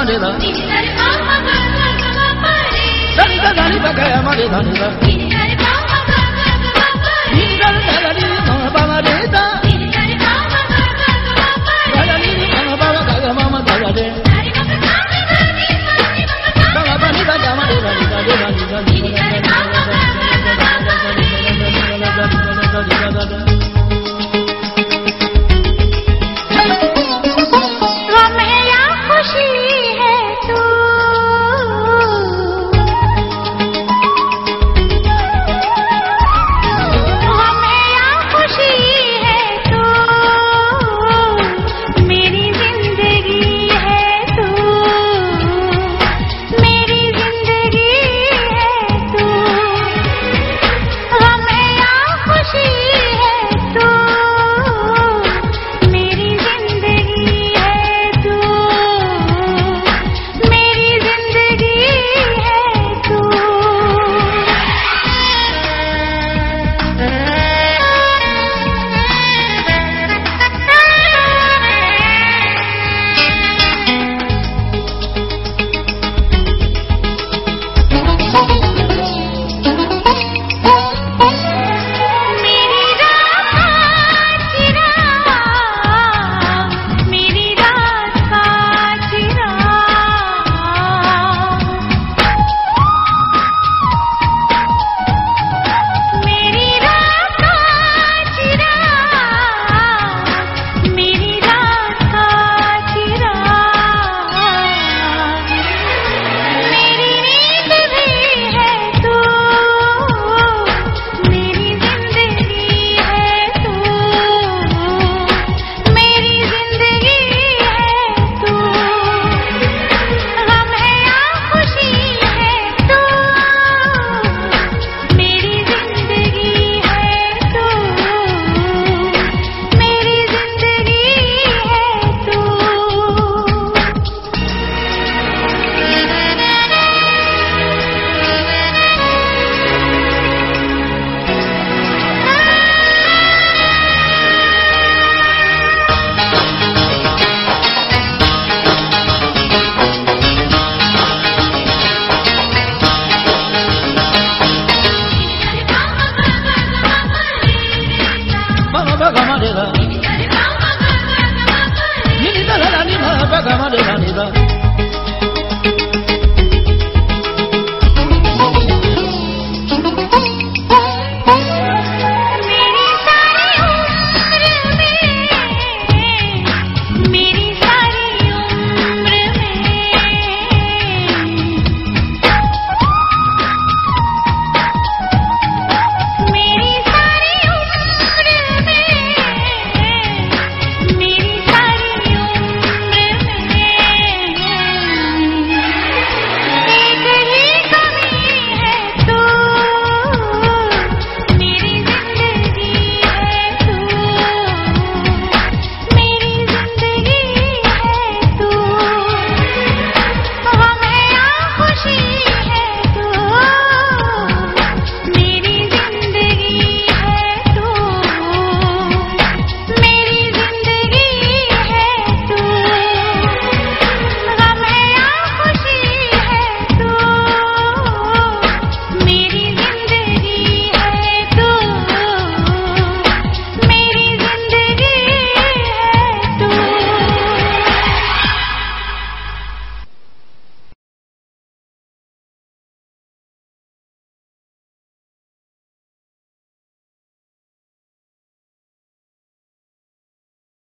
mani da. Dani da gani bagaya mani. Gama de baby.